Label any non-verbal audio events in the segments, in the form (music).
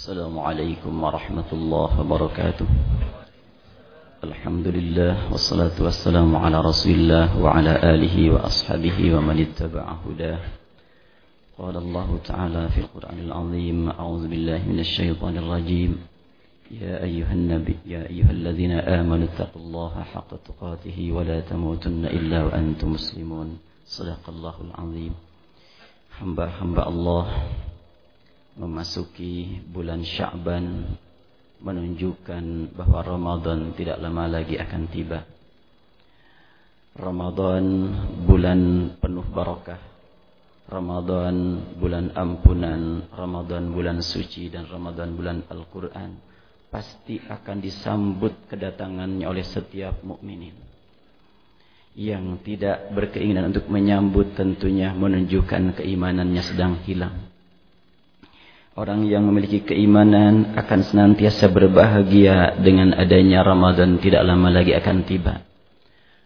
السلام عليكم ورحمة الله وبركاته. الحمد لله والصلاة والسلام على رسول الله وعلى آله وأصحابه ومن اتبع هداه. قال الله تعالى في القرآن العظيم أعوذ بالله من الشيطان الرجيم. يا أيها النبي يا أيها الذين آمنوا اتقوا الله حق تقاته ولا تموتن إلا وأنتم مسلمون. صدق الله العظيم. hamba-hamba Allah memasuki bulan Sya'ban menunjukkan bahwa Ramadan tidak lama lagi akan tiba. Ramadan bulan penuh barakah. Ramadan bulan ampunan, Ramadan bulan suci dan Ramadan bulan Al-Qur'an pasti akan disambut kedatangannya oleh setiap mukminin yang tidak berkeinginan untuk menyambut tentunya menunjukkan keimanannya sedang hilang. Orang yang memiliki keimanan akan senantiasa berbahagia dengan adanya Ramadan tidak lama lagi akan tiba.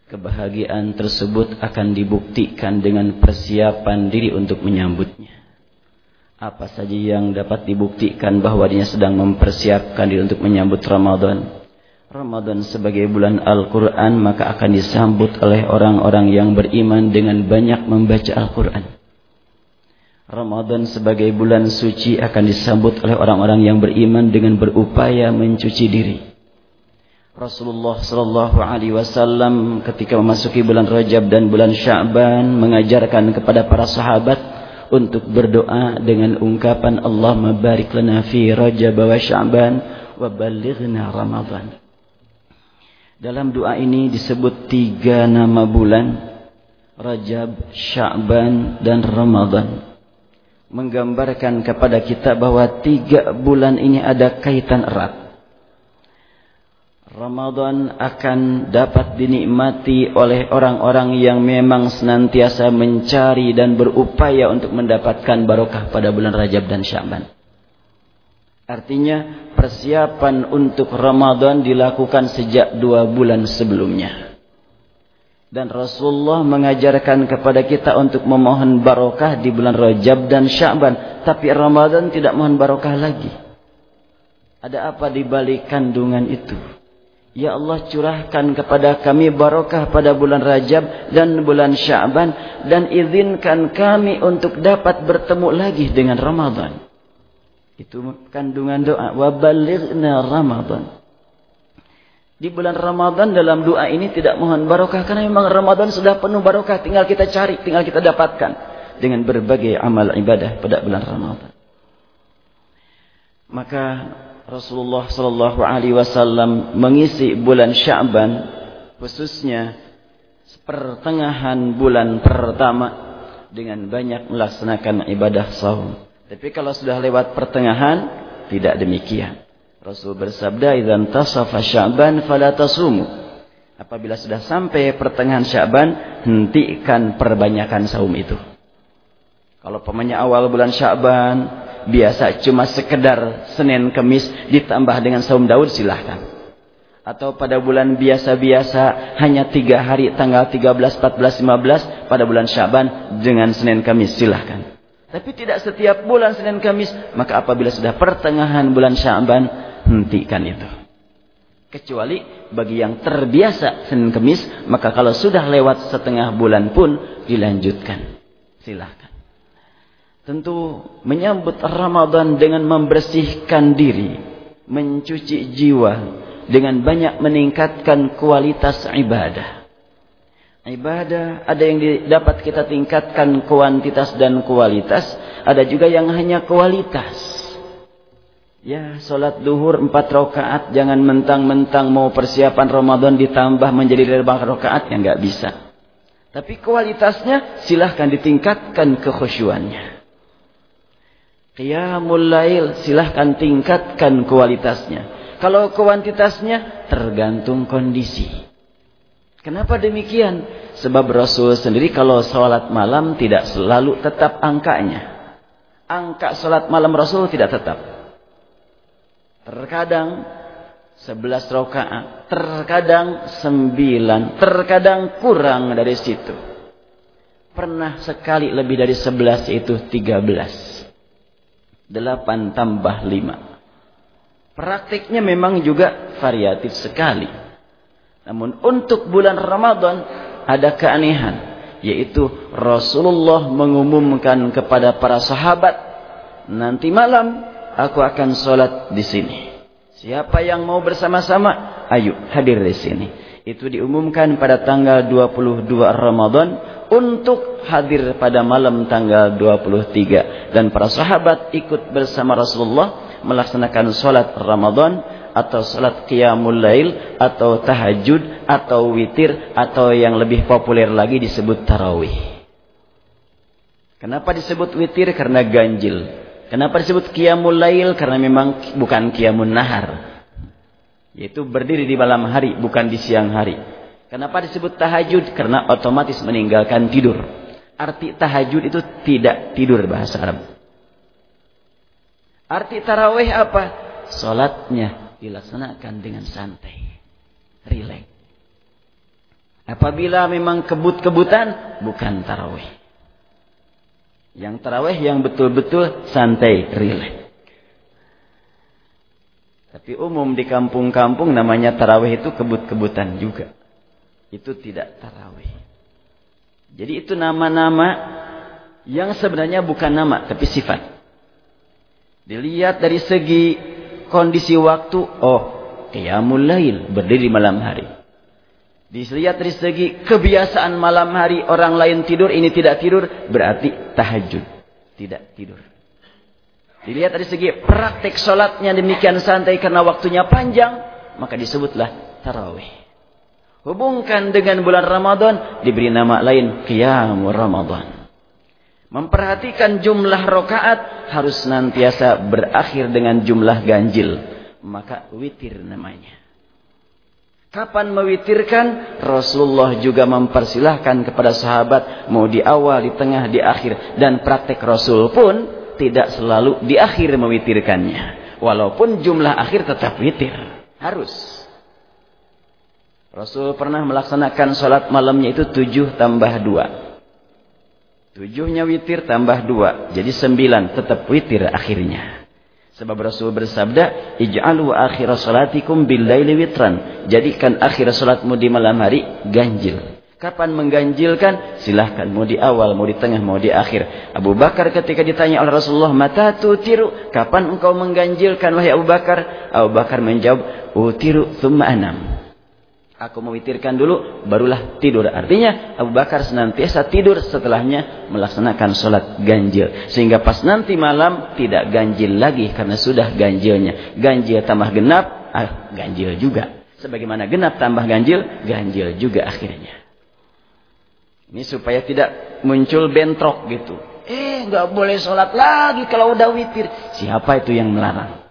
Kebahagiaan tersebut akan dibuktikan dengan persiapan diri untuk menyambutnya. Apa saja yang dapat dibuktikan bahwa dia sedang mempersiapkan diri untuk menyambut Ramadan. Ramadan sebagai bulan Al-Quran maka akan disambut oleh orang-orang yang beriman dengan banyak membaca Al-Quran. Ramadan sebagai bulan suci akan disambut oleh orang-orang yang beriman dengan berupaya mencuci diri. Rasulullah sallallahu alaihi wasallam ketika memasuki bulan Rajab dan bulan Sya'ban mengajarkan kepada para sahabat untuk berdoa dengan ungkapan Allah mabarik lana fi Rajab wa Sya'ban wa balighna Ramadan. Dalam doa ini disebut tiga nama bulan. Rajab, Sya'ban, dan Ramadan. Menggambarkan kepada kita bahwa tiga bulan ini ada kaitan erat. Ramadan akan dapat dinikmati oleh orang-orang yang memang senantiasa mencari dan berupaya untuk mendapatkan barokah pada bulan Rajab dan Sya'ban. Artinya persiapan untuk Ramadan dilakukan sejak dua bulan sebelumnya. Dan Rasulullah mengajarkan kepada kita untuk memohon barokah di bulan Rajab dan Sya'ban. Tapi Ramadan tidak mohon barokah lagi. Ada apa di balik kandungan itu? Ya Allah curahkan kepada kami barokah pada bulan Rajab dan bulan Sya'ban. Dan izinkan kami untuk dapat bertemu lagi dengan Ramadan. Itu kandungan doa. Wa balighna Ramadan. Di bulan Ramadan dalam doa ini tidak mohon barokah. Karena memang Ramadan sudah penuh barokah. Tinggal kita cari, tinggal kita dapatkan. Dengan berbagai amal ibadah pada bulan Ramadan. Maka Rasulullah Sallallahu Alaihi Wasallam mengisi bulan Sya'ban. Khususnya pertengahan bulan pertama. Dengan banyak melaksanakan ibadah sahur. Tapi kalau sudah lewat pertengahan, tidak demikian. Rasul bersabda, "Idzan tasafa Sya'ban fala tasumu." Apabila sudah sampai pertengahan Sya'ban, hentikan perbanyakan saum itu. Kalau pemanya awal bulan Sya'ban, biasa cuma sekedar Senin Kemis ditambah dengan saum Daud silahkan. Atau pada bulan biasa-biasa hanya tiga hari tanggal 13, 14, 15 pada bulan Syaban dengan Senin Kamis silahkan. Tapi tidak setiap bulan Senin Kamis. Maka apabila sudah pertengahan bulan Syaban, hentikan itu. Kecuali bagi yang terbiasa Senin Kamis, maka kalau sudah lewat setengah bulan pun dilanjutkan. Silahkan. Tentu menyambut Ramadan dengan membersihkan diri, mencuci jiwa, dengan banyak meningkatkan kualitas ibadah. Ibadah ada yang dapat kita tingkatkan kuantitas dan kualitas. Ada juga yang hanya kualitas. Ya, solat duhur empat rakaat jangan mentang-mentang mau persiapan Ramadan ditambah menjadi lima rakaat yang nggak bisa. Tapi kualitasnya silahkan ditingkatkan kekhusyuannya. Qiyamul lail silahkan tingkatkan kualitasnya. Kalau kuantitasnya tergantung kondisi. Kenapa demikian? Sebab Rasul sendiri kalau sholat malam tidak selalu tetap angkanya. Angka sholat malam Rasul tidak tetap. Terkadang sebelas rakaat, terkadang sembilan, terkadang kurang dari situ. Pernah sekali lebih dari sebelas itu tiga belas. Delapan tambah lima. Praktiknya memang juga variatif sekali. Namun untuk bulan Ramadan ada keanehan. Yaitu Rasulullah mengumumkan kepada para sahabat. Nanti malam aku akan sholat di sini. Siapa yang mau bersama-sama, ayo hadir di sini. Itu diumumkan pada tanggal 22 Ramadan untuk hadir pada malam tanggal 23. Dan para sahabat ikut bersama Rasulullah melaksanakan sholat Ramadan atau salat qiyamul lail atau tahajud atau witir atau yang lebih populer lagi disebut tarawih. Kenapa disebut witir? Karena ganjil. Kenapa disebut qiyamul lail? Karena memang bukan qiyamun nahar. Yaitu berdiri di malam hari bukan di siang hari. Kenapa disebut tahajud? Karena otomatis meninggalkan tidur. Arti tahajud itu tidak tidur bahasa Arab. Arti tarawih apa? Salatnya dilaksanakan dengan santai, rileks. Apabila memang kebut-kebutan, bukan tarawih. Yang tarawih yang betul-betul santai, rileks. Tapi umum di kampung-kampung namanya tarawih itu kebut-kebutan juga. Itu tidak tarawih. Jadi itu nama-nama yang sebenarnya bukan nama, tapi sifat. Dilihat dari segi kondisi waktu, oh, qiyamul lail, berdiri malam hari. Dilihat dari segi kebiasaan malam hari orang lain tidur, ini tidak tidur, berarti tahajud. Tidak tidur. Dilihat dari segi praktek sholatnya demikian santai karena waktunya panjang, maka disebutlah tarawih. Hubungkan dengan bulan Ramadan, diberi nama lain Qiyamul Ramadan. Memperhatikan jumlah rokaat harus senantiasa berakhir dengan jumlah ganjil. Maka witir namanya. Kapan mewitirkan? Rasulullah juga mempersilahkan kepada sahabat mau di awal, di tengah, di akhir. Dan praktek Rasul pun tidak selalu di akhir mewitirkannya. Walaupun jumlah akhir tetap witir. Harus. Rasul pernah melaksanakan sholat malamnya itu tujuh tambah dua. Tujuhnya witir tambah dua. Jadi sembilan. Tetap witir akhirnya. Sebab Rasul bersabda. Ij'alu akhir salatikum billayli witran. Jadikan akhir salatmu di malam hari ganjil. Kapan mengganjilkan? Silahkan. Mau di awal, mau di tengah, mau di akhir. Abu Bakar ketika ditanya oleh Rasulullah. Mata tutiru. Kapan engkau mengganjilkan wahai Abu Bakar? Abu Bakar menjawab. Utiru thumma anam. Aku mewitirkan dulu, barulah tidur. Artinya Abu Bakar senantiasa tidur setelahnya melaksanakan sholat ganjil. Sehingga pas nanti malam tidak ganjil lagi karena sudah ganjilnya. Ganjil tambah genap, ah, ganjil juga. Sebagaimana genap tambah ganjil, ganjil juga akhirnya. Ini supaya tidak muncul bentrok gitu. Eh, nggak boleh sholat lagi kalau udah witir. Siapa itu yang melarang?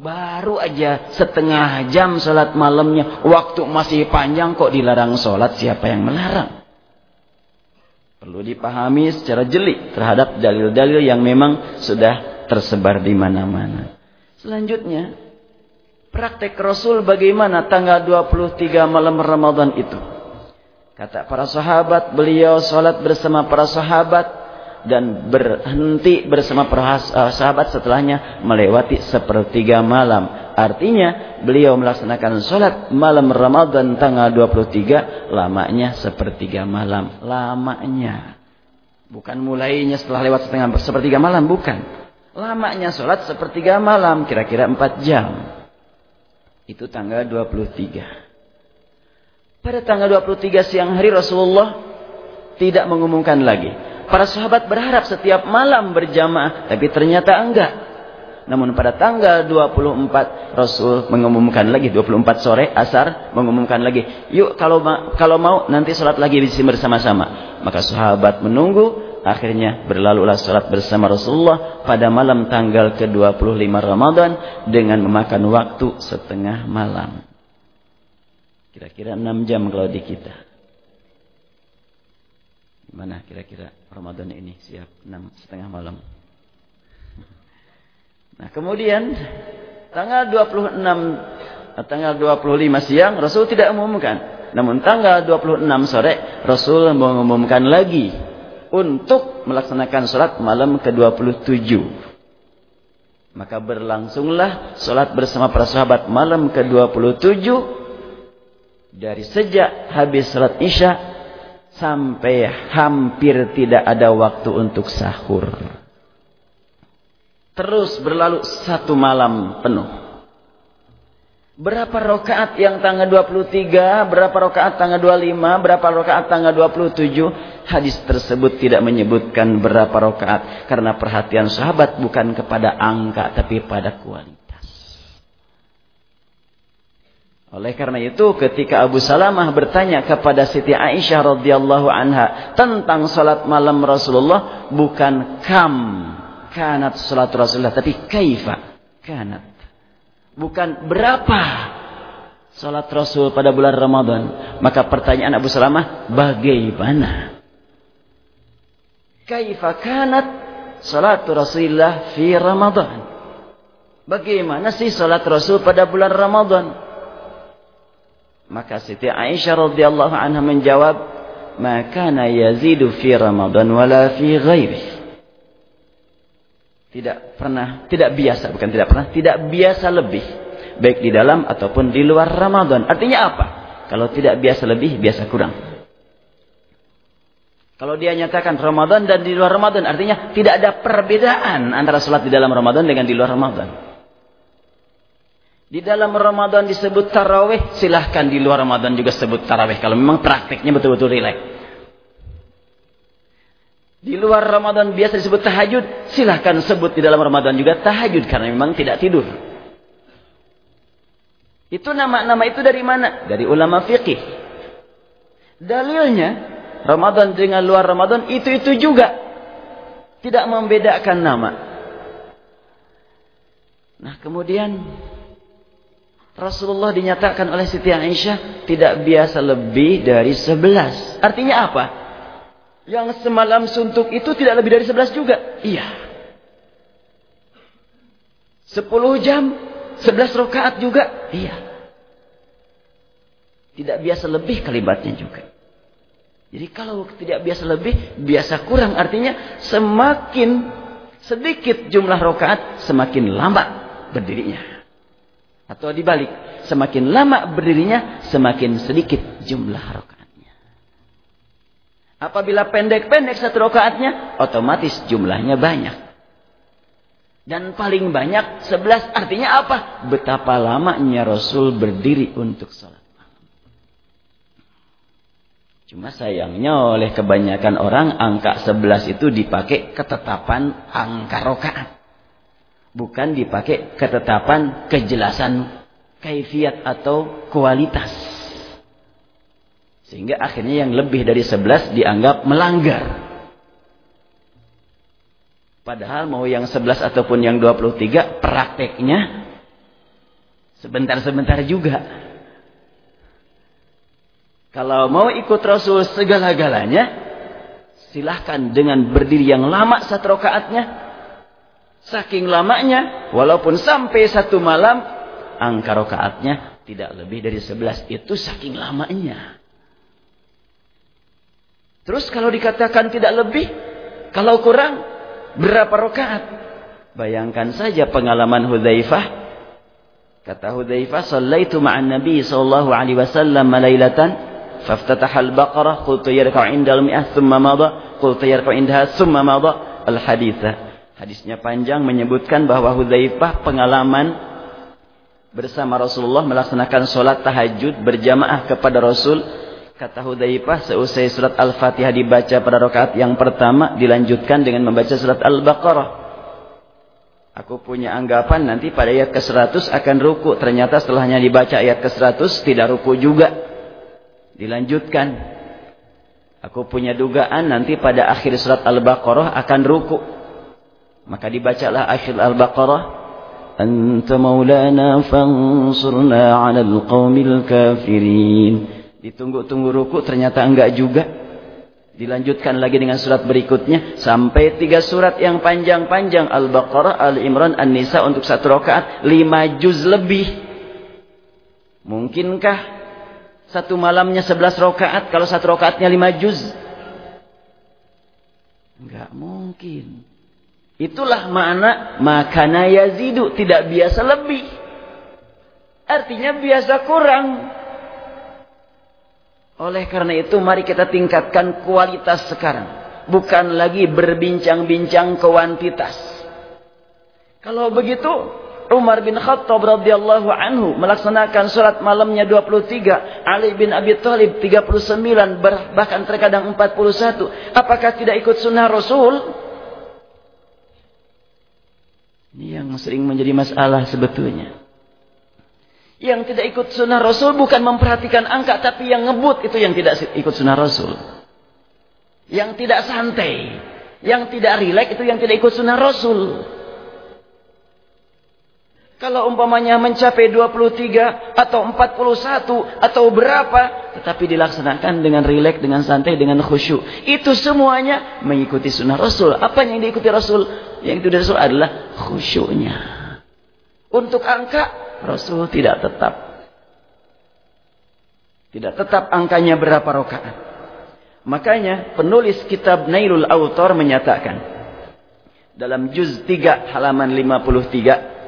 Baru aja setengah jam sholat malamnya. Waktu masih panjang kok dilarang sholat. Siapa yang melarang? Perlu dipahami secara jeli terhadap dalil-dalil yang memang sudah tersebar di mana-mana. Selanjutnya, praktek Rasul bagaimana tanggal 23 malam Ramadan itu? Kata para sahabat, beliau sholat bersama para sahabat dan berhenti bersama eh, sahabat setelahnya melewati sepertiga malam. Artinya beliau melaksanakan sholat malam Ramadan tanggal 23 lamanya sepertiga malam. Lamanya. Bukan mulainya setelah lewat setengah sepertiga malam. Bukan. Lamanya sholat sepertiga malam. Kira-kira 4 jam. Itu tanggal 23. Pada tanggal 23 siang hari Rasulullah tidak mengumumkan lagi Para sahabat berharap setiap malam berjamaah, tapi ternyata enggak. Namun pada tanggal 24 Rasul mengumumkan lagi 24 sore asar mengumumkan lagi, "Yuk kalau kalau mau nanti salat lagi di sini bersama-sama." Maka sahabat menunggu, akhirnya berlalulah salat bersama Rasulullah pada malam tanggal ke-25 Ramadan dengan memakan waktu setengah malam. Kira-kira 6 jam kalau di kita. Mana kira-kira Ramadan ini siap enam setengah malam. Nah kemudian tanggal 26 tanggal 25 siang Rasul tidak umumkan. Namun tanggal 26 sore Rasul mengumumkan lagi untuk melaksanakan sholat malam ke-27. Maka berlangsunglah sholat bersama para sahabat malam ke-27 dari sejak habis sholat isya sampai hampir tidak ada waktu untuk sahur. Terus berlalu satu malam penuh. Berapa rakaat yang tanggal 23, berapa rakaat tanggal 25, berapa rakaat tanggal 27. Hadis tersebut tidak menyebutkan berapa rakaat. Karena perhatian sahabat bukan kepada angka tapi pada kualitas. Oleh karena itu ketika Abu Salamah bertanya kepada Siti Aisyah radhiyallahu anha tentang salat malam Rasulullah bukan kam kanat salat Rasulullah tapi kaifa kanat Bukan berapa salat Rasul pada bulan Ramadan. Maka pertanyaan Abu Salamah, bagaimana? Kaifa kanat salat Rasulullah fi Ramadan? Bagaimana sih salat Rasul pada bulan Ramadan? Maka Siti Aisyah radhiyallahu anha menjawab, "Ma kana yazidu fi Ramadan wala fi ghairihi." Tidak pernah, tidak biasa, bukan tidak pernah, tidak biasa lebih. Baik di dalam ataupun di luar Ramadan. Artinya apa? Kalau tidak biasa lebih, biasa kurang. Kalau dia nyatakan Ramadan dan di luar Ramadan, artinya tidak ada perbedaan antara sholat di dalam Ramadan dengan di luar Ramadan. Di dalam Ramadan disebut tarawih, silahkan di luar Ramadan juga sebut tarawih. Kalau memang praktiknya betul-betul rileks. Di luar Ramadan biasa disebut tahajud, silahkan sebut di dalam Ramadan juga tahajud karena memang tidak tidur. Itu nama-nama itu dari mana? Dari ulama fikih. Dalilnya Ramadan dengan luar Ramadan itu-itu juga. Tidak membedakan nama. Nah, kemudian Rasulullah dinyatakan oleh Siti Aisyah tidak biasa lebih dari sebelas. Artinya apa? Yang semalam suntuk itu tidak lebih dari sebelas juga. Iya. Sepuluh jam, sebelas rakaat juga. Iya. Tidak biasa lebih kalimatnya juga. Jadi kalau tidak biasa lebih, biasa kurang. Artinya semakin sedikit jumlah rakaat, semakin lama berdirinya. Atau dibalik, semakin lama berdirinya, semakin sedikit jumlah rakaat. Apabila pendek-pendek satu rakaatnya, otomatis jumlahnya banyak. Dan paling banyak sebelas artinya apa? Betapa lamanya Rasul berdiri untuk sholat. Cuma sayangnya oleh kebanyakan orang angka sebelas itu dipakai ketetapan angka rokaat. Bukan dipakai ketetapan kejelasan kaifiat atau kualitas. Sehingga akhirnya yang lebih dari 11 dianggap melanggar. Padahal mau yang 11 ataupun yang 23 prakteknya sebentar-sebentar juga. Kalau mau ikut Rasul segala-galanya, silahkan dengan berdiri yang lama satu rakaatnya. Saking lamanya, walaupun sampai satu malam, angka rakaatnya tidak lebih dari 11. Itu saking lamanya. Terus kalau dikatakan tidak lebih, kalau kurang, berapa rakaat? Bayangkan saja pengalaman Hudzaifah. Kata Hudzaifah, "Shallaitu ma'an Nabi sallallahu alaihi wasallam lailatan, faftataha al-Baqarah, qultu yarka'u 'inda al-mi'ah thumma madha, qultu yarka'u 'indaha thumma madha." Al-haditsah. Hadisnya panjang menyebutkan bahwa Hudzaifah pengalaman bersama Rasulullah melaksanakan solat tahajud berjamaah kepada Rasul Kata Hudzaifah seusai surat Al-Fatihah dibaca pada rakaat yang pertama dilanjutkan dengan membaca surat Al-Baqarah. Aku punya anggapan nanti pada ayat ke-100 akan ruku. Ternyata setelahnya dibaca ayat ke-100 tidak ruku juga. Dilanjutkan. Aku punya dugaan nanti pada akhir surat Al-Baqarah akan ruku. Maka dibacalah akhir Al-Baqarah. Anta maulana fansurna ala al-qawmil kafirin. Ditunggu-tunggu ruku ternyata enggak juga. Dilanjutkan lagi dengan surat berikutnya. Sampai tiga surat yang panjang-panjang. Al-Baqarah, Al-Imran, An-Nisa untuk satu rakaat. Lima juz lebih. Mungkinkah satu malamnya sebelas rakaat kalau satu rakaatnya lima juz? Enggak mungkin. Itulah makna makana yazidu. Tidak biasa lebih. Artinya biasa kurang. Oleh karena itu mari kita tingkatkan kualitas sekarang. Bukan lagi berbincang-bincang kuantitas. Kalau begitu Umar bin Khattab radhiyallahu anhu melaksanakan salat malamnya 23, Ali bin Abi Thalib 39, bahkan terkadang 41. Apakah tidak ikut sunnah Rasul? Ini yang sering menjadi masalah sebetulnya. Yang tidak ikut sunnah Rasul bukan memperhatikan angka, tapi yang ngebut itu yang tidak ikut sunnah Rasul. Yang tidak santai, yang tidak rileks itu yang tidak ikut sunnah Rasul. Kalau umpamanya mencapai 23 atau 41 atau berapa. Tetapi dilaksanakan dengan rileks, dengan santai, dengan khusyuk. Itu semuanya mengikuti sunnah Rasul. Apa yang diikuti Rasul? Yang itu Rasul adalah khusyuknya. Untuk angka, Rasul tidak tetap. Tidak tetap angkanya berapa rakaat. Makanya penulis kitab Nailul Autor menyatakan. Dalam juz 3 halaman 53.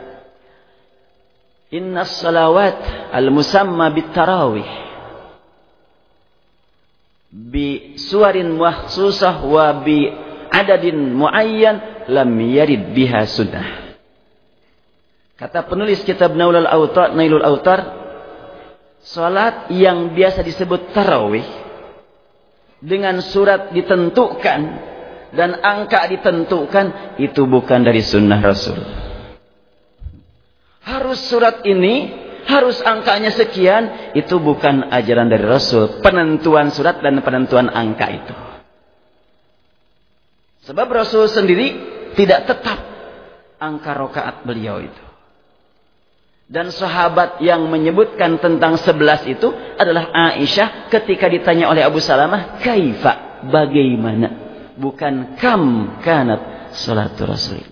Inna salawat al-musamma bit-tarawih bi suwarin mahsusah wa bi adadin muayyan lam yarid biha sunnah. Kata penulis kitab Nailul Autar, Nailul Autar, salat yang biasa disebut tarawih dengan surat ditentukan dan angka ditentukan itu bukan dari sunnah Rasul. Harus surat ini, harus angkanya sekian. Itu bukan ajaran dari Rasul. Penentuan surat dan penentuan angka itu. Sebab Rasul sendiri tidak tetap angka rokaat beliau itu. Dan sahabat yang menyebutkan tentang sebelas itu adalah Aisyah ketika ditanya oleh Abu Salamah, Kaifa, bagaimana? Bukan kam kanat salatu Rasulullah.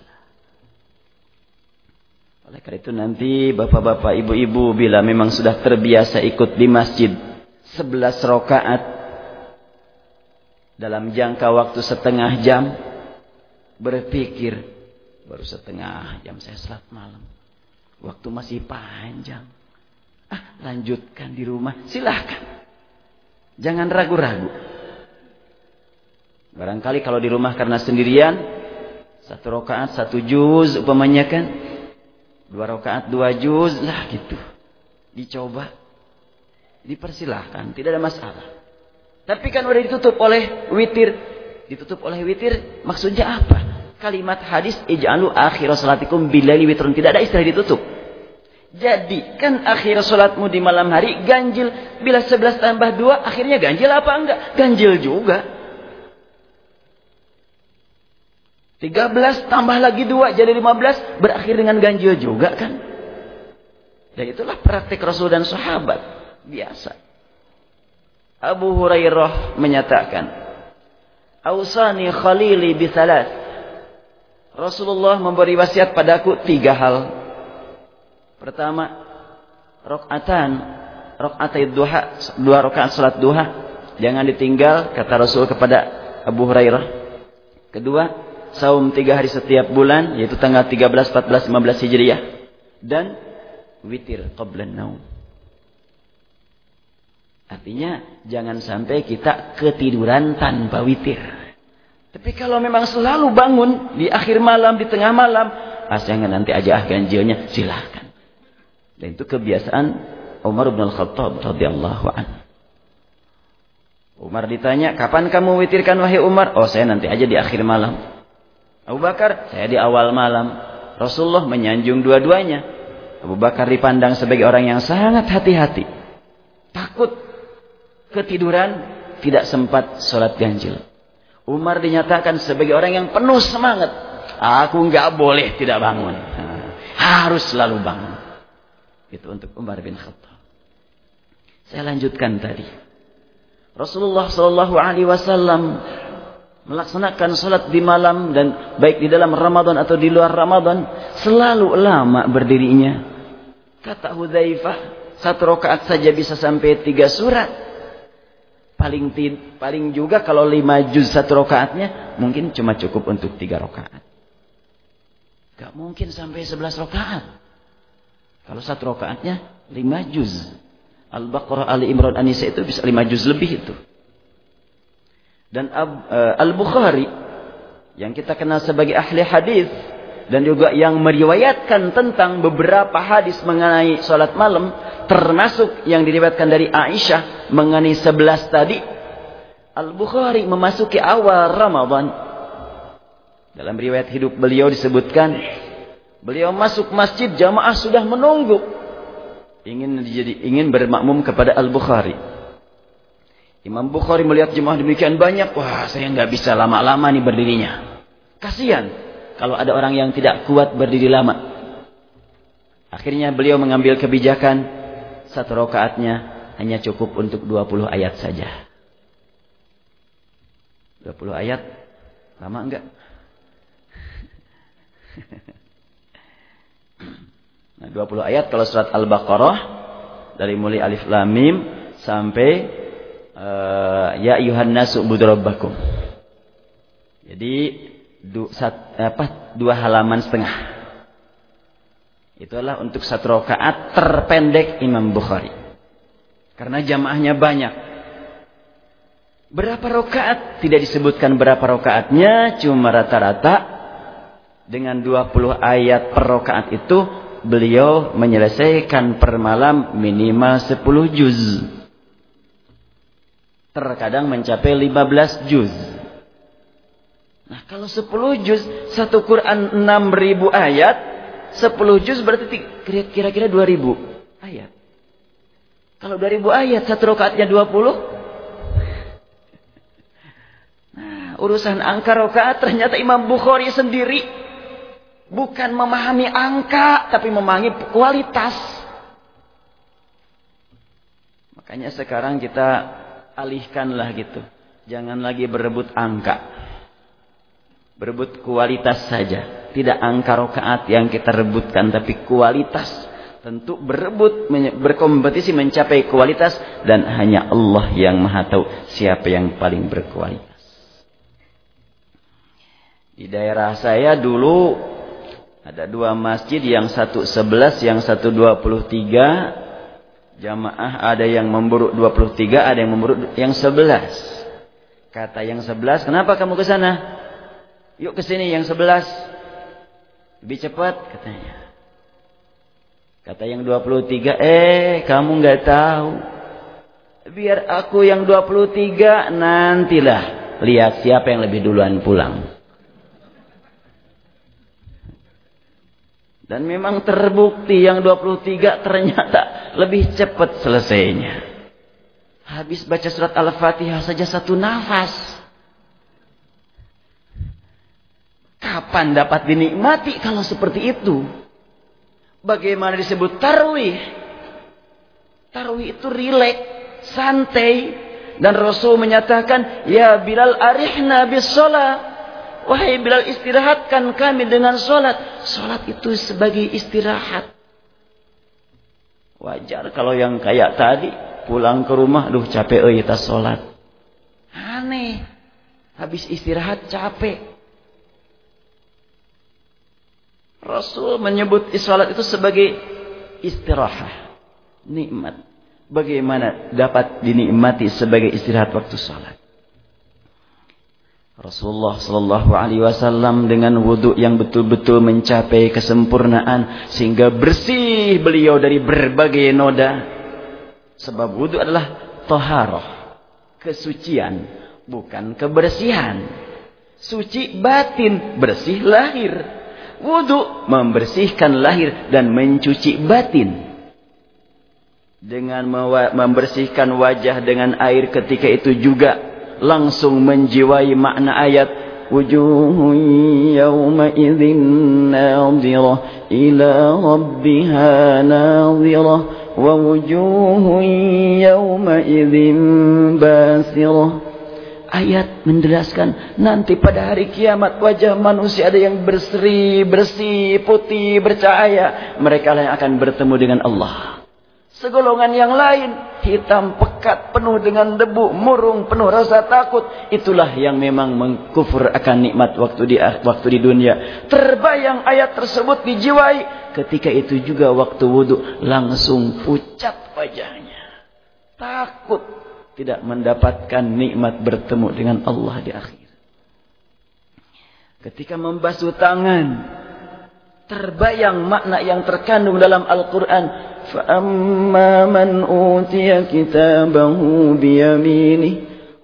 Oleh karena itu nanti bapak-bapak, ibu-ibu bila memang sudah terbiasa ikut di masjid sebelas rakaat dalam jangka waktu setengah jam berpikir baru setengah jam saya salat malam. Waktu masih panjang. Ah, lanjutkan di rumah. Silahkan. Jangan ragu-ragu. Barangkali kalau di rumah karena sendirian, satu rakaat, satu juz, upamanya kan, Dua rakaat, dua juz lah gitu. Dicoba. Dipersilahkan, tidak ada masalah. Tapi kan udah ditutup oleh witir. Ditutup oleh witir, maksudnya apa? Kalimat hadis, ij'alu akhir salatikum bilali witrun. Tidak ada istilah ditutup. Jadi kan akhir salatmu di malam hari ganjil. Bila 11 tambah 2 akhirnya ganjil apa enggak? Ganjil juga. 13 tambah lagi 2 jadi 15 berakhir dengan ganjil juga kan. Dan itulah praktik Rasul dan sahabat biasa. Abu Hurairah menyatakan, "Ausani khalili bi Rasulullah memberi wasiat padaku tiga hal. Pertama, rakaatan, rakaatai duha, dua rakaat salat duha, jangan ditinggal kata Rasul kepada Abu Hurairah. Kedua, saum tiga hari setiap bulan yaitu tanggal 13, 14, 15 Hijriah dan witir qablan naum. Artinya jangan sampai kita ketiduran tanpa witir. Tapi kalau memang selalu bangun di akhir malam, di tengah malam, asalnya nanti aja ah ganjilnya, silahkan. Dan itu kebiasaan Umar bin Al-Khattab radhiyallahu anhu. Umar ditanya, kapan kamu witirkan wahai Umar? Oh saya nanti aja di akhir malam. Abu Bakar, saya di awal malam. Rasulullah menyanjung dua-duanya. Abu Bakar dipandang sebagai orang yang sangat hati-hati. Takut ketiduran, tidak sempat sholat ganjil. Umar dinyatakan sebagai orang yang penuh semangat. Aku nggak boleh tidak bangun. Harus selalu bangun. Itu untuk Umar bin Khattab. Saya lanjutkan tadi. Rasulullah Shallallahu Alaihi Wasallam melaksanakan salat di malam dan baik di dalam Ramadan atau di luar Ramadan selalu lama berdirinya. Kata Hudzaifah, satu rakaat saja bisa sampai tiga surat. Paling tid, paling juga kalau lima juz satu rakaatnya mungkin cuma cukup untuk tiga rakaat. Gak mungkin sampai 11 rakaat. Kalau satu rakaatnya 5 juz. Al-Baqarah, Ali Imran, Anisa itu bisa 5 juz lebih itu. Dan uh, Al-Bukhari yang kita kenal sebagai ahli hadis dan juga yang meriwayatkan tentang beberapa hadis mengenai salat malam termasuk yang diriwayatkan dari Aisyah mengenai 11 tadi Al-Bukhari memasuki awal Ramadan. Dalam riwayat hidup beliau disebutkan beliau masuk masjid jamaah sudah menunggu. Ingin jadi ingin bermakmum kepada Al-Bukhari Imam Bukhari melihat jemaah demikian banyak wah saya nggak bisa lama-lama nih berdirinya kasihan kalau ada orang yang tidak kuat berdiri lama. Akhirnya beliau mengambil kebijakan satu rakaatnya hanya cukup untuk 20 ayat saja. 20 ayat lama enggak? (laughs) Nah, 20 ayat kalau surat Al-Baqarah dari mulai alif lam mim sampai uh, ya ayuhan nasu budrabbakum. Jadi du, sat, apa, dua halaman setengah. Itulah untuk satu rakaat terpendek Imam Bukhari. Karena jamaahnya banyak. Berapa rakaat? Tidak disebutkan berapa rakaatnya, cuma rata-rata dengan 20 ayat per rakaat itu beliau menyelesaikan per malam minimal 10 juz. Terkadang mencapai 15 juz. Nah kalau 10 juz, satu Quran 6000 ayat, 10 juz berarti kira-kira 2000 ayat. Kalau 2000 ayat, satu rakaatnya 20. Nah, urusan angka rakaat ternyata Imam Bukhari sendiri bukan memahami angka, tapi memahami kualitas. Makanya sekarang kita alihkanlah gitu. Jangan lagi berebut angka. Berebut kualitas saja. Tidak angka rokaat yang kita rebutkan. Tapi kualitas. Tentu berebut, berkompetisi mencapai kualitas. Dan hanya Allah yang maha tahu siapa yang paling berkualitas. Di daerah saya dulu ada dua masjid yang satu sebelas, yang satu dua puluh tiga. Jamaah ada yang memburuk dua puluh tiga, ada yang memburuk yang sebelas. Kata yang sebelas, kenapa kamu ke sana? Yuk ke sini yang sebelas. Lebih cepat katanya. Kata yang dua puluh tiga, eh kamu nggak tahu. Biar aku yang dua puluh tiga nantilah lihat siapa yang lebih duluan pulang. Dan memang terbukti yang dua puluh tiga ternyata lebih cepat selesainya. Habis baca surat Al-Fatihah saja satu nafas. Kapan dapat dinikmati kalau seperti itu? Bagaimana disebut tarwih? Tarwih itu rileks, santai. Dan Rasul menyatakan, Ya Bilal arihna bis sholat. Wahai Bilal istirahatkan kami dengan sholat. Sholat itu sebagai istirahat. Wajar kalau yang kayak tadi pulang ke rumah, duh capek oh kita sholat. Aneh. Habis istirahat capek. Rasul menyebut salat itu sebagai istirahat, nikmat. Bagaimana dapat dinikmati sebagai istirahat waktu salat? Rasulullah Sallallahu Alaihi Wasallam dengan wudhu yang betul-betul mencapai kesempurnaan sehingga bersih beliau dari berbagai noda. Sebab wudhu adalah toharoh, kesucian, bukan kebersihan. Suci batin, bersih lahir. Wudhu membersihkan lahir dan mencuci batin. Dengan membersihkan wajah dengan air ketika itu juga langsung menjiwai makna ayat wujuhun yawma idzin nadhirah ila rabbiha nadhirah wa wujuhun yawma idzin basirah ayat menjelaskan nanti pada hari kiamat wajah manusia ada yang berseri, bersih, putih, bercahaya. Mereka lah yang akan bertemu dengan Allah. Segolongan yang lain, hitam pekat, penuh dengan debu, murung, penuh rasa takut. Itulah yang memang mengkufur akan nikmat waktu di waktu di dunia. Terbayang ayat tersebut dijiwai. Ketika itu juga waktu wudhu, langsung pucat wajahnya. Takut tidak mendapatkan nikmat bertemu dengan Allah di akhir. Ketika membasuh tangan, terbayang makna yang terkandung dalam Al-Quran فَأَمَّا مَنْ أُوتِيَ كِتَابَهُ بِيَمِينِهِ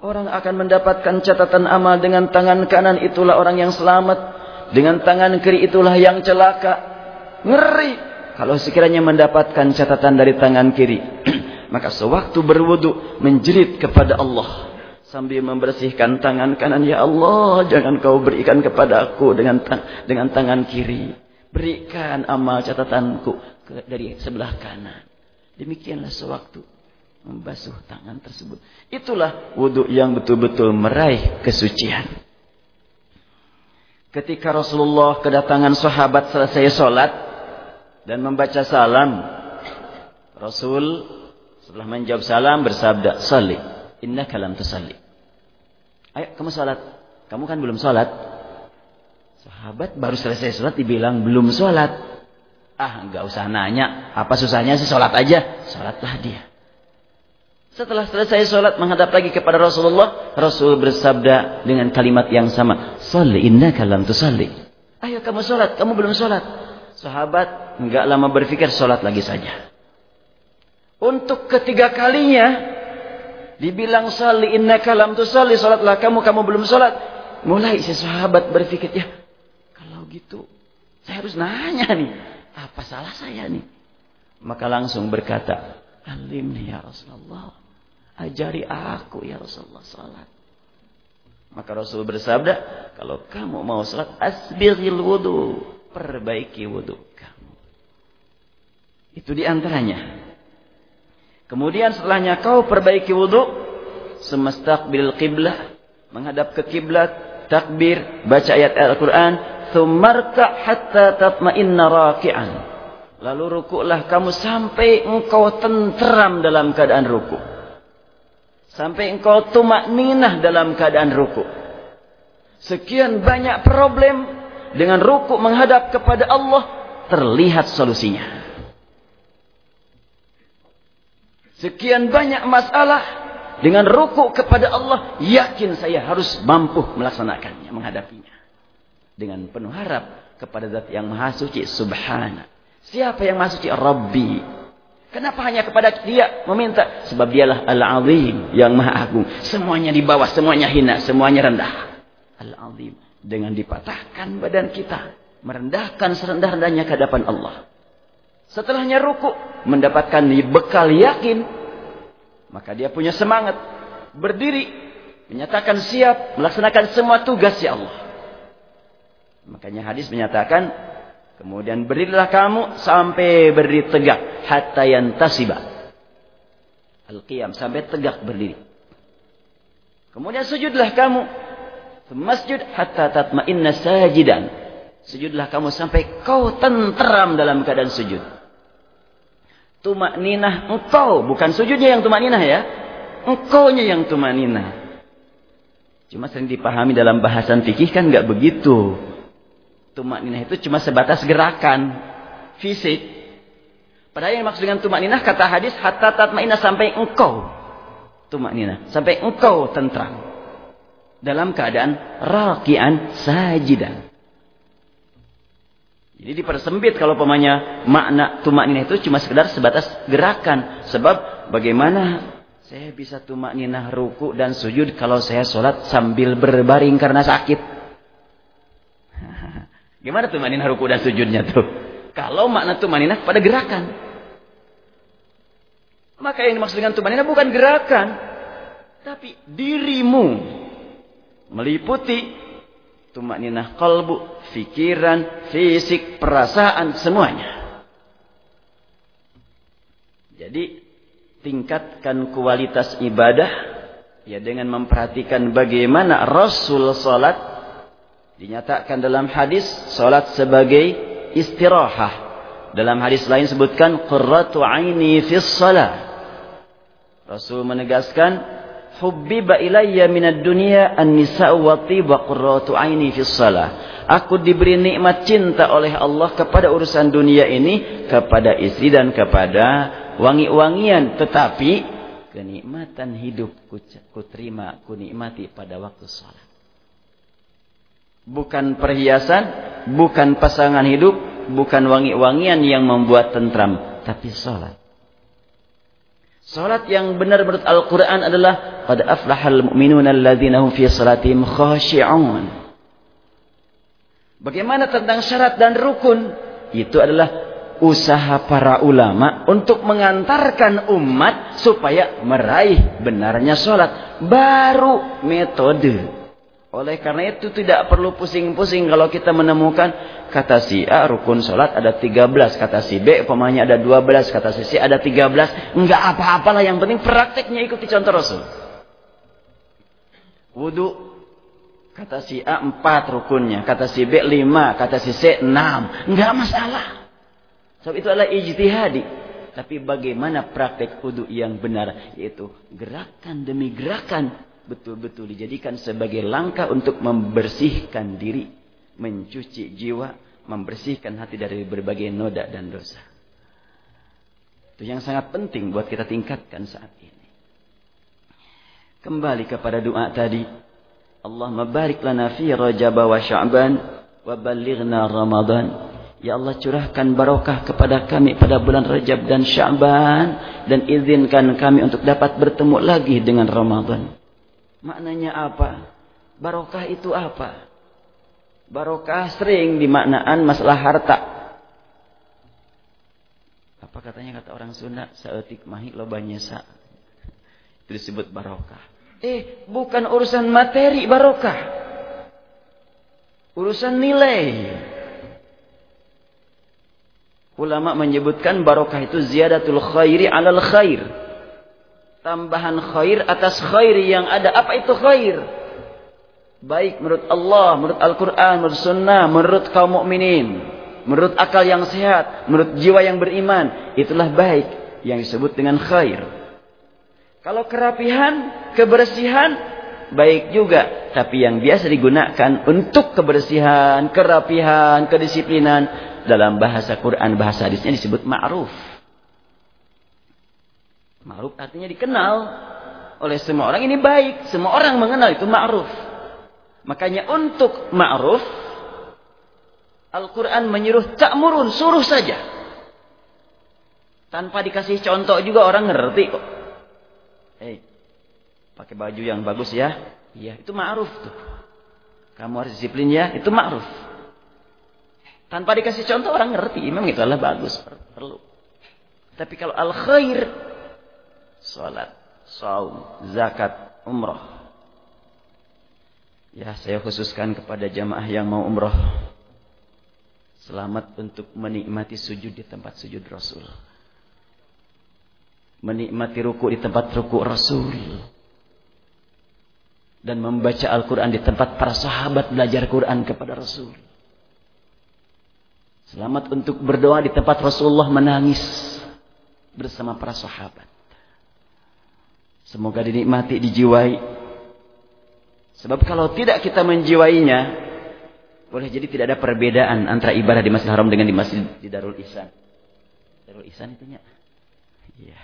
Orang akan mendapatkan catatan amal dengan tangan kanan itulah orang yang selamat. Dengan tangan kiri itulah yang celaka. Ngeri. Kalau sekiranya mendapatkan catatan dari tangan kiri. (clears throat) Maka sewaktu berwudu menjerit kepada Allah. Sambil membersihkan tangan kanan. Ya Allah jangan kau berikan kepada aku dengan, dengan tangan kiri. Berikan amal catatanku dari sebelah kanan. Demikianlah sewaktu membasuh tangan tersebut. Itulah wudhu yang betul-betul meraih kesucian. Ketika Rasulullah kedatangan sahabat selesai sholat dan membaca salam, Rasul setelah menjawab salam bersabda, "Salli, inna kalam tusalli." Ayo kamu sholat. Kamu kan belum sholat. Sahabat baru selesai sholat dibilang belum sholat. Ah, nggak usah nanya. Apa susahnya sih sholat aja? Sholatlah dia. Setelah selesai sholat menghadap lagi kepada Rasulullah. Rasul bersabda dengan kalimat yang sama. Salli inna kalam tusalli. Ayo kamu sholat. Kamu belum sholat. Sahabat nggak lama berpikir sholat lagi saja. Untuk ketiga kalinya. Dibilang salli inna kalam tusalli. Sholatlah kamu. Kamu belum sholat. Mulai si sahabat berpikir. Ya kalau gitu. Saya harus nanya nih. Apa salah saya nih? Maka langsung berkata, Alimni ya Rasulullah. Ajari aku ya Rasulullah salat. Maka Rasul bersabda, kalau kamu mau salat, asbiril wudu. Perbaiki wudu kamu. Itu di antaranya. Kemudian setelahnya kau perbaiki wudu, semestaqbil qiblah, menghadap ke kiblat, takbir, baca ayat Al-Quran, Thumarka hatta tatma'inna raki'an. Lalu rukuklah kamu sampai engkau tenteram dalam keadaan rukuk. Sampai engkau tumak ninah dalam keadaan rukuk. Sekian banyak problem dengan rukuk menghadap kepada Allah terlihat solusinya. Sekian banyak masalah dengan rukuk kepada Allah yakin saya harus mampu melaksanakannya, menghadapinya dengan penuh harap kepada zat yang maha suci subhana. Siapa yang maha suci? Rabbi. Kenapa hanya kepada dia meminta? Sebab dialah Al-Azim yang maha agung. Semuanya di bawah, semuanya hina, semuanya rendah. Al-Azim. Dengan dipatahkan badan kita. Merendahkan serendah-rendahnya ke hadapan Allah. Setelahnya ruku. Mendapatkan bekal yakin. Maka dia punya semangat. Berdiri. Menyatakan siap. Melaksanakan semua tugas ya Allah. Makanya hadis menyatakan, kemudian berilah kamu sampai berdiri tegak hatta yantasiba. Al-qiyam sampai tegak berdiri. Kemudian sujudlah kamu. Masjid hatta tatma'inna sajidan. Sujudlah kamu sampai kau tenteram dalam keadaan sujud. Tumak ninah engkau. Bukan sujudnya yang tumak ninah ya. Engkaunya yang tumak ninah. Cuma sering dipahami dalam bahasan fikih kan nggak begitu. Tumak ninah itu cuma sebatas gerakan fisik. Padahal yang maksud dengan tumak ninah kata hadis hatta tatma'inah sampai engkau tumak ninah, sampai engkau tentram dalam keadaan rakian sajidan. Jadi dipersempit kalau pemanya makna tumak ninah itu cuma sekedar sebatas gerakan. Sebab bagaimana saya bisa tumak ninah ruku dan sujud kalau saya sholat sambil berbaring karena sakit. Gimana tuh manina ruku dan sujudnya tuh? Kalau makna tuh manina pada gerakan. Maka yang dimaksud dengan tumanina bukan gerakan. Tapi dirimu. Meliputi tumanina kalbu, fikiran, fisik, perasaan, semuanya. Jadi tingkatkan kualitas ibadah ya dengan memperhatikan bagaimana Rasul salat Dinyatakan dalam hadis salat sebagai istirahah Dalam hadis lain sebutkan qurratu aini fis salah. Rasul menegaskan hubbiba ilayya minad dunya an-nisa'u wa tiba qurratu aini fis. Aku diberi nikmat cinta oleh Allah kepada urusan dunia ini, kepada istri dan kepada wangi-wangian, tetapi kenikmatan hidup ku, ku terima, ku nikmati pada waktu salat. Bukan perhiasan, bukan pasangan hidup, bukan wangi-wangian yang membuat tentram, tapi salat. Salat yang benar menurut Al-Quran adalah Qad aflahal mu'minuna alladhina hum fi salatihim khashi'un. Bagaimana tentang syarat dan rukun? Itu adalah usaha para ulama untuk mengantarkan umat supaya meraih benarnya salat. Baru metode. Oleh karena itu tidak perlu pusing-pusing kalau kita menemukan kata si A rukun sholat ada 13, kata si B pemanya ada 12, kata si C ada 13. Enggak apa-apalah yang penting prakteknya ikuti contoh Rasul. Wudu kata si A 4 rukunnya, kata si B 5, kata si C 6. Enggak masalah. Sebab itu adalah ijtihadi. Tapi bagaimana praktek wudu yang benar yaitu gerakan demi gerakan betul-betul dijadikan sebagai langkah untuk membersihkan diri, mencuci jiwa, membersihkan hati dari berbagai noda dan dosa. Itu yang sangat penting buat kita tingkatkan saat ini. Kembali kepada doa tadi. Allah mabarik lana fi Rajab wa Sya'ban wa balighna Ramadan. Ya Allah curahkan barokah kepada kami pada bulan Rajab dan Sya'ban dan izinkan kami untuk dapat bertemu lagi dengan Ramadan. Maknanya apa? Barokah itu apa? Barokah sering dimaknaan masalah harta. Apa katanya kata orang Sunda? Saetik mahi lobanya sa. Itu disebut barokah. Eh, bukan urusan materi barokah. Urusan nilai. Ulama menyebutkan barokah itu ziyadatul khairi alal khair tambahan khair atas khair yang ada. Apa itu khair? Baik menurut Allah, menurut Al-Quran, menurut Sunnah, menurut kaum mukminin, menurut akal yang sehat, menurut jiwa yang beriman. Itulah baik yang disebut dengan khair. Kalau kerapihan, kebersihan, baik juga. Tapi yang biasa digunakan untuk kebersihan, kerapihan, kedisiplinan. Dalam bahasa Quran, bahasa hadisnya disebut ma'ruf. Ma'ruf artinya dikenal oleh semua orang ini baik. Semua orang mengenal itu ma'ruf. Makanya untuk ma'ruf Al-Quran menyuruh ta'murun, suruh saja. Tanpa dikasih contoh juga orang ngerti kok. Hei, pakai baju yang bagus ya. Iya, itu ma'ruf tuh. Kamu harus disiplin ya, itu ma'ruf. Tanpa dikasih contoh orang ngerti, memang itu adalah bagus, perlu. Tapi kalau al-khair salat, saum, zakat, umrah. Ya, saya khususkan kepada jamaah yang mau umrah. Selamat untuk menikmati sujud di tempat sujud Rasul. Menikmati ruku di tempat ruku Rasul. Dan membaca Al-Quran di tempat para sahabat belajar Quran kepada Rasul. Selamat untuk berdoa di tempat Rasulullah menangis bersama para sahabat. Semoga dinikmati, dijiwai. Sebab kalau tidak kita menjiwainya, boleh jadi tidak ada perbedaan antara ibadah di Masjidil Haram dengan di Masjid di Darul Ihsan. Darul Ihsan itu nya. Iya.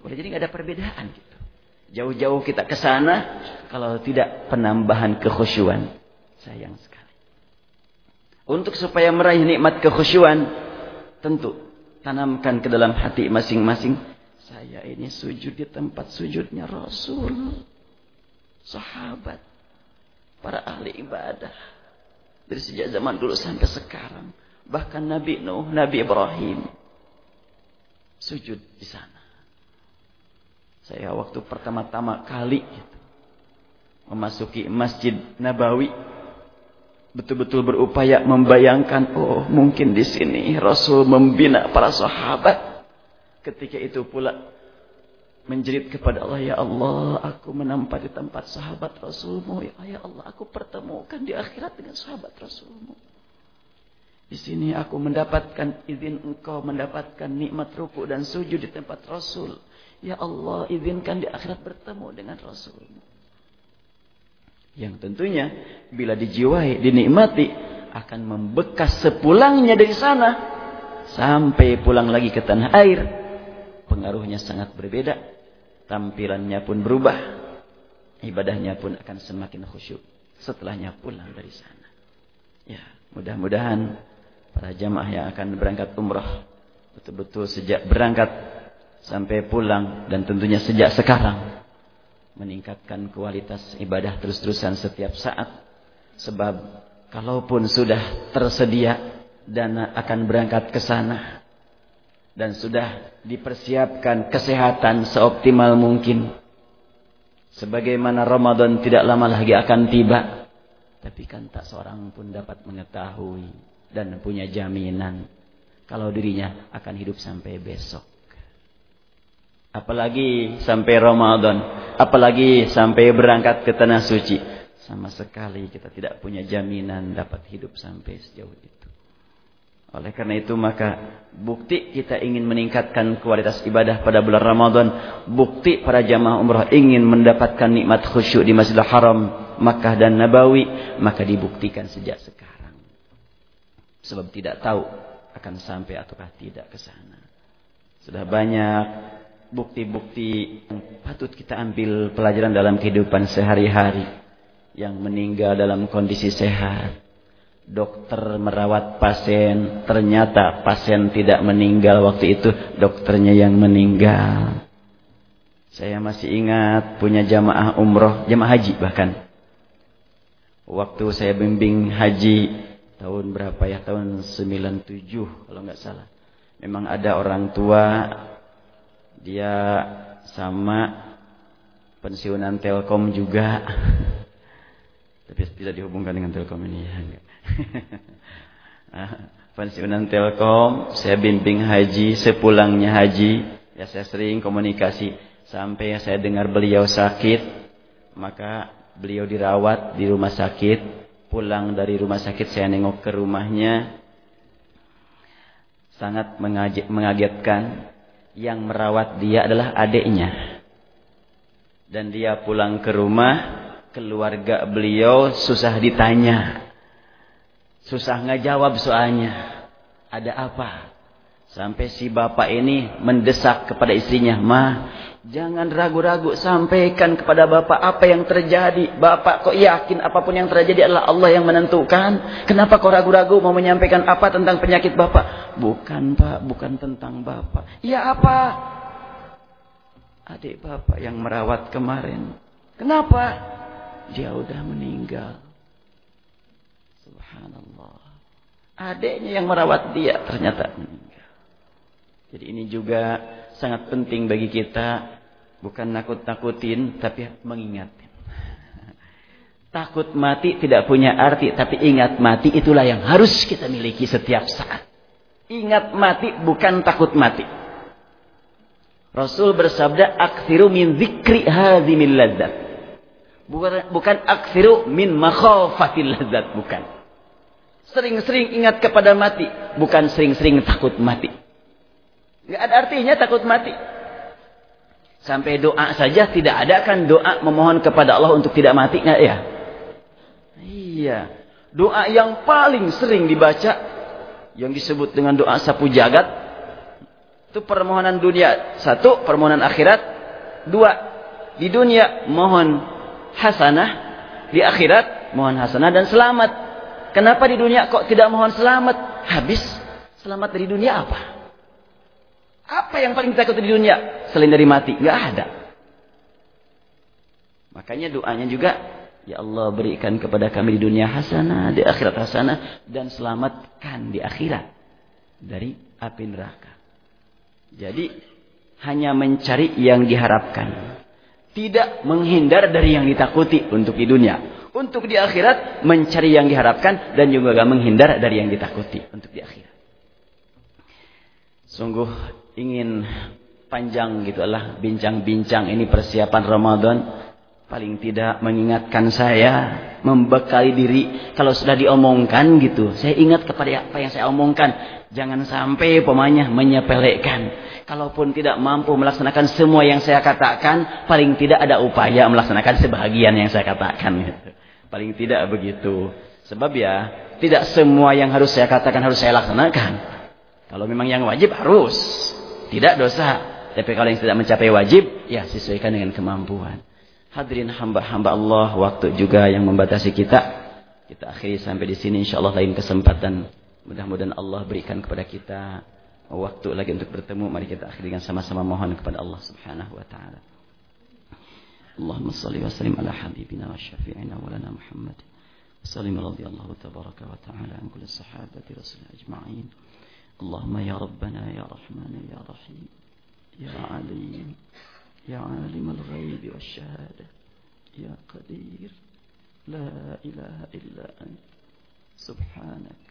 Boleh jadi nggak ada perbedaan gitu. Jauh-jauh kita ke sana kalau tidak penambahan kekhusyuan. Sayang sekali. Untuk supaya meraih nikmat kekhusyuan, tentu tanamkan ke dalam hati masing-masing saya ini sujud di tempat sujudnya Rasul. Sahabat. Para ahli ibadah. Dari sejak zaman dulu sampai sekarang. Bahkan Nabi Nuh, Nabi Ibrahim. Sujud di sana. Saya waktu pertama-tama kali gitu, memasuki Masjid Nabawi betul-betul berupaya membayangkan oh mungkin di sini Rasul membina para sahabat Ketika itu pula menjerit kepada Allah, Ya Allah, aku menempati tempat sahabat Rasulmu. Ya, ya Allah, aku pertemukan di akhirat dengan sahabat Rasulmu. Di sini aku mendapatkan izin engkau mendapatkan nikmat ruku dan sujud di tempat Rasul. Ya Allah, izinkan di akhirat bertemu dengan Rasul. Yang tentunya bila dijiwai, dinikmati akan membekas sepulangnya dari sana sampai pulang lagi ke tanah air. Pengaruhnya sangat berbeda. Tampilannya pun berubah. Ibadahnya pun akan semakin khusyuk setelahnya pulang dari sana. Ya, mudah-mudahan para jamaah yang akan berangkat umrah betul-betul sejak berangkat sampai pulang dan tentunya sejak sekarang meningkatkan kualitas ibadah terus-terusan setiap saat sebab kalaupun sudah tersedia dana akan berangkat ke sana dan sudah dipersiapkan kesehatan seoptimal mungkin sebagaimana Ramadan tidak lama lagi akan tiba tapi kan tak seorang pun dapat mengetahui dan punya jaminan kalau dirinya akan hidup sampai besok Apalagi sampai Ramadan. Apalagi sampai berangkat ke Tanah Suci. Sama sekali kita tidak punya jaminan dapat hidup sampai sejauh itu. Oleh karena itu maka bukti kita ingin meningkatkan kualitas ibadah pada bulan Ramadan. Bukti para jamaah umrah ingin mendapatkan nikmat khusyuk di Masjidil Haram, Makkah dan Nabawi. Maka dibuktikan sejak sekarang. Sebab tidak tahu akan sampai ataukah tidak ke sana. Sudah banyak bukti-bukti yang patut kita ambil pelajaran dalam kehidupan sehari-hari. Yang meninggal dalam kondisi sehat. Dokter merawat pasien, ternyata pasien tidak meninggal waktu itu, dokternya yang meninggal. Saya masih ingat punya jamaah umroh, jamaah haji bahkan. Waktu saya bimbing haji tahun berapa ya? Tahun 97 kalau nggak salah. Memang ada orang tua dia sama pensiunan Telkom juga. (laughs) Tapi tidak dihubungkan dengan Telkom ini ya. (laughs) pensiunan Telkom, saya bimbing haji, sepulangnya haji, ya saya sering komunikasi sampai saya dengar beliau sakit, maka beliau dirawat di rumah sakit. Pulang dari rumah sakit saya nengok ke rumahnya. Sangat mengagetkan yang merawat dia adalah adiknya. Dan dia pulang ke rumah, keluarga beliau susah ditanya. Susah ngejawab soalnya. Ada apa? Sampai si bapak ini mendesak kepada istrinya, "Ma, jangan ragu-ragu, sampaikan kepada bapak apa yang terjadi. Bapak kok yakin apa pun yang terjadi adalah Allah yang menentukan? Kenapa kau ragu-ragu mau menyampaikan apa tentang penyakit bapak?" "Bukan, Pak, bukan tentang bapak." "Ya apa?" "Adik bapak yang merawat kemarin." "Kenapa?" "Dia udah meninggal." Subhanallah. Adiknya yang merawat dia ternyata meninggal. Jadi ini juga sangat penting bagi kita. Bukan nakut-nakutin, tapi mengingatkan. (laughs) Takut mati tidak punya arti, tapi ingat mati itulah yang harus kita miliki setiap saat. Ingat mati bukan takut mati. Rasul bersabda, "Aktsiru min dzikri hadzimil ladzat." Bukan bukan aktsiru min makhafatil ladzat, bukan. Sering-sering ingat kepada mati, bukan sering-sering takut mati. Ada artinya takut mati. Sampai doa saja tidak ada kan doa memohon kepada Allah untuk tidak mati nggak ya? Iya. Doa yang paling sering dibaca yang disebut dengan doa sapu jagat itu permohonan dunia satu, permohonan akhirat dua. Di dunia mohon hasanah, di akhirat mohon hasanah dan selamat. Kenapa di dunia kok tidak mohon selamat? Habis selamat dari dunia apa? Apa yang paling takut di dunia? Selain dari mati. Nggak ada. Makanya doanya juga. Ya Allah berikan kepada kami di dunia hasanah. Di akhirat hasanah. Dan selamatkan di akhirat. Dari api neraka. Jadi. Hanya mencari yang diharapkan. Tidak menghindar dari yang ditakuti untuk di dunia. Untuk di akhirat mencari yang diharapkan. Dan juga gak menghindar dari yang ditakuti untuk di akhirat. Sungguh ingin panjang gitu lah bincang-bincang ini persiapan Ramadan paling tidak mengingatkan saya membekali diri kalau sudah diomongkan gitu. Saya ingat kepada apa yang saya omongkan. Jangan sampai pemanya menyepelekan. Kalaupun tidak mampu melaksanakan semua yang saya katakan, paling tidak ada upaya melaksanakan sebahagian yang saya katakan. (laughs) Paling tidak begitu. Sebab ya, tidak semua yang harus saya katakan harus saya laksanakan. Kalau memang yang wajib harus. Tidak dosa. Tapi kalau yang tidak mencapai wajib, ya sesuaikan dengan kemampuan. Hadirin hamba-hamba Allah, waktu juga yang membatasi kita. Kita akhiri sampai di sini insyaallah lain kesempatan. Mudah-mudahan Allah berikan kepada kita waktu lagi untuk bertemu mari kita akhiri dengan sama-sama mohon kepada Allah Subhanahu wa taala. اللهم صل وسلم على حبيبنا وشفيعنا ولنا محمد وسلم رضي الله تبارك وتعالى عن كل الصحابة رسول أجمعين اللهم يا ربنا يا رحمن يا رحيم يا عليم يا عالم الغيب والشهادة يا قدير لا إله إلا أنت سبحانك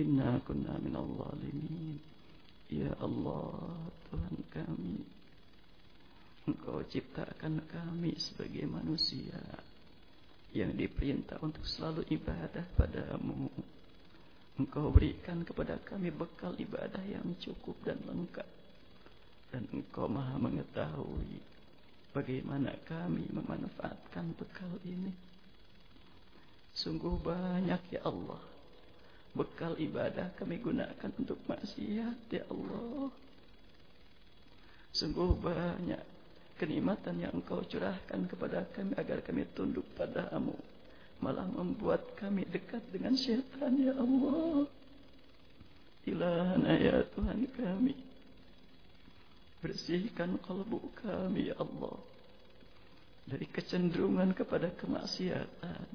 إنا كنا من الظالمين Ya Allah Tuhan kami Engkau ciptakan kami sebagai manusia Yang diperintah untuk selalu ibadah padamu. Engkau berikan kepada kami bekal ibadah yang cukup dan lengkap. Dan engkau maha mengetahui Bagaimana kami memanfaatkan bekal ini. Sungguh banyak ya Allah Bekal ibadah kami gunakan untuk maksiat ya Allah. Sungguh banyak kenikmatan yang engkau curahkan kepada kami agar kami tunduk padamu. Malah membuat kami dekat dengan syaitan ya Allah. Ilahana ya Tuhan kami. Bersihkan kalbu kami ya Allah Dari kecenderungan kepada kemaksiatan.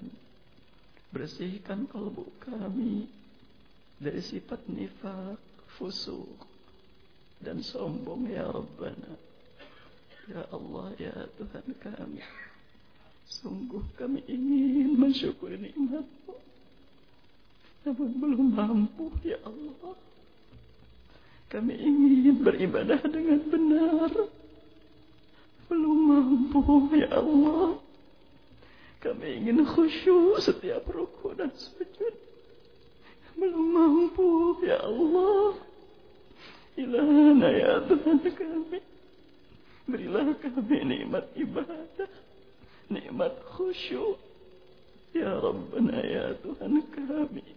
Bersihkan kalbu kami Dari sifat nifak, fusuk Dan sombong ya Rabbana Ya Allah ya Tuhan kami Sungguh kami ingin mensyukuri nikmatmu Namun belum mampu ya Allah kami ingin beribadah dengan benar. Belum mampu, ya Allah. Kami ingin khusyuk setiap ruku dan sujud. Belum mampu, ya Allah. Ilahana ya Tuhan kami. Berilah kami nikmat ibadah. Nikmat khusyuk. Ya Rabbana ya Tuhan kami.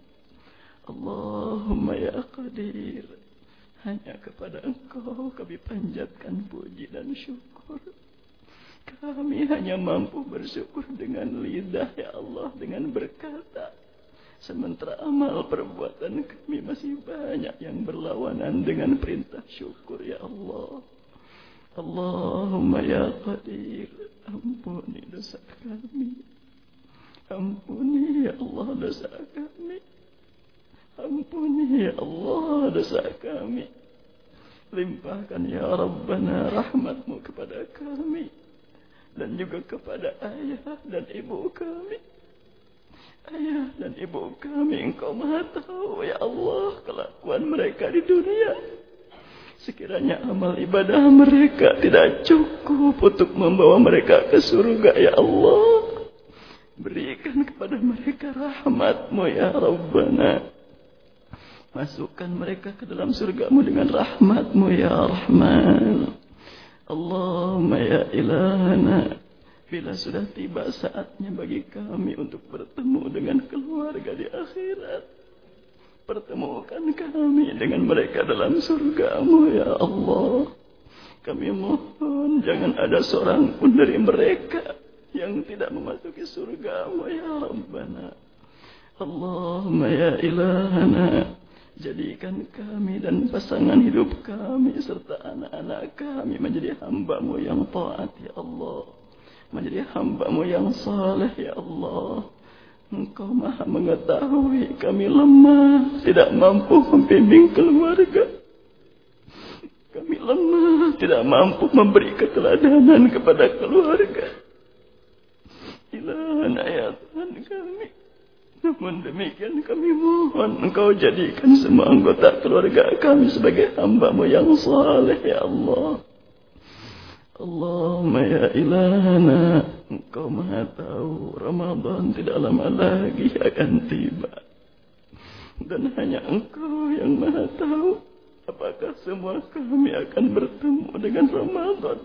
Allahumma ya Qadir. Hanya kepada engkau kami panjatkan puji dan syukur. Kami hanya mampu bersyukur dengan lidah ya Allah. Dengan berkata. Sementara amal perbuatan kami masih banyak yang berlawanan dengan perintah syukur ya Allah. Allahumma ya Qadir. Ampuni dosa kami. Ampuni ya Allah dosa kami. Ampuni ya Allah dosa kami. Limpahkan ya Rabbana rahmatmu kepada kami. Dan juga kepada ayah dan ibu kami. Ayah dan ibu kami engkau maha tahu ya Allah kelakuan mereka di dunia. Sekiranya amal ibadah mereka tidak cukup untuk membawa mereka ke surga ya Allah. Berikan kepada mereka rahmatmu ya Rabbana. Masukkan mereka ke dalam surgamu dengan rahmatmu ya Rahman. Allahumma ya ilahana. Bila sudah tiba saatnya bagi kami untuk bertemu dengan keluarga di akhirat. Pertemukan kami dengan mereka dalam surgamu ya Allah. Kami mohon jangan ada seorang pun dari mereka yang tidak memasuki surgamu ya Rabbana. Allahumma ya ilahana. Jadikan kami dan pasangan hidup kami serta anak-anak kami menjadi hambamu yang taat ya Allah. Menjadi hambamu yang saleh ya Allah. Engkau maha mengetahui kami lemah. Tidak mampu membimbing keluarga. Kami lemah. Tidak mampu memberi keteladanan kepada keluarga. Ilahan ayat Tuhan kami. Namun demikian kami mohon engkau jadikan semua anggota keluarga kami sebagai hambamu yang saleh ya Allah. Allahumma ya ilahana Engkau maha tahu Ramadan tidak lama lagi akan tiba. Dan hanya engkau yang maha tahu Apakah semua kami akan bertemu dengan Ramadan.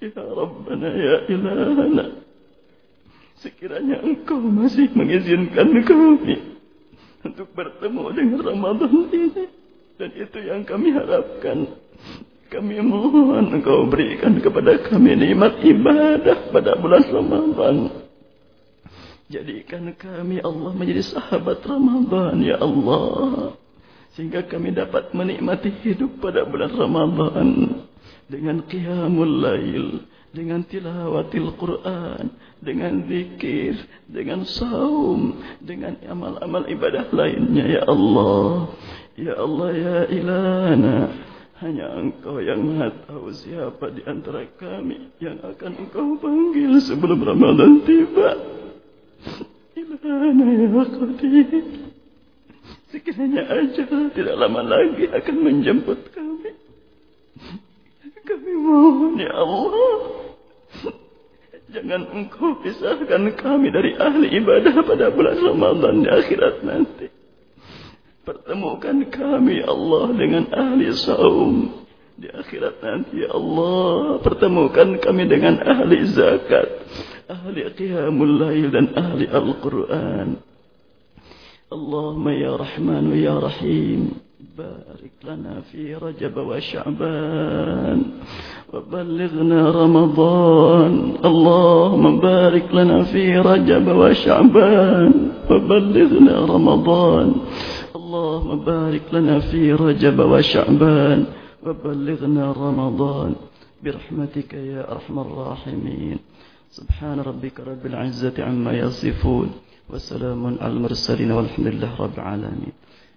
Ya Rabbana ya ilahana Sekiranya engkau masih mengizinkan kami Untuk bertemu dengan Ramadan ini Dan itu yang kami harapkan kami mohon engkau berikan kepada kami nikmat ibadah pada bulan Ramadan. Jadikan kami Allah menjadi sahabat Ramadan ya Allah. Sehingga kami dapat menikmati hidup pada bulan Ramadan. Dengan qiyamul lail. Dengan tilawatil Quran. Dengan zikir. Dengan saum. Dengan amal-amal ibadah lainnya ya Allah. Ya Allah ya ilana. Hanya engkau yang maha tahu siapa di antara kami yang akan engkau panggil sebelum Ramadan tiba. Ilahana ya Qadir. Sekiranya ajal tidak lama lagi akan menjemput kami. Kami mohon ya Allah. Jangan engkau pisahkan kami dari ahli ibadah pada bulan Ramadan di akhirat nanti. Pertemukan kami Allah dengan ahli saum. Di akhirat nanti ya Allah pertemukan kami dengan ahli zakat ahli qiyamul lail dan ahli Al-Quran. Allahumma ya Rahman ya Rahim. Barik lana fi Rajab wa Sya'ban. Wa ballighna Ramadan. Allahumma barik lana fi Rajab wa اللهم بارك لنا في رجب وشعبان وبلغنا رمضان برحمتك يا أرحم الراحمين. سبحان ربك رب العزة عما يصفون وسلام على المرسلين والحمد لله رب العالمين.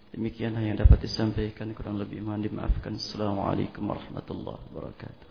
Demikian yang dapat disampaikan kurang lebih mohon dimaafkan. Assalamualaikum warahmatullahi wabarakatuh.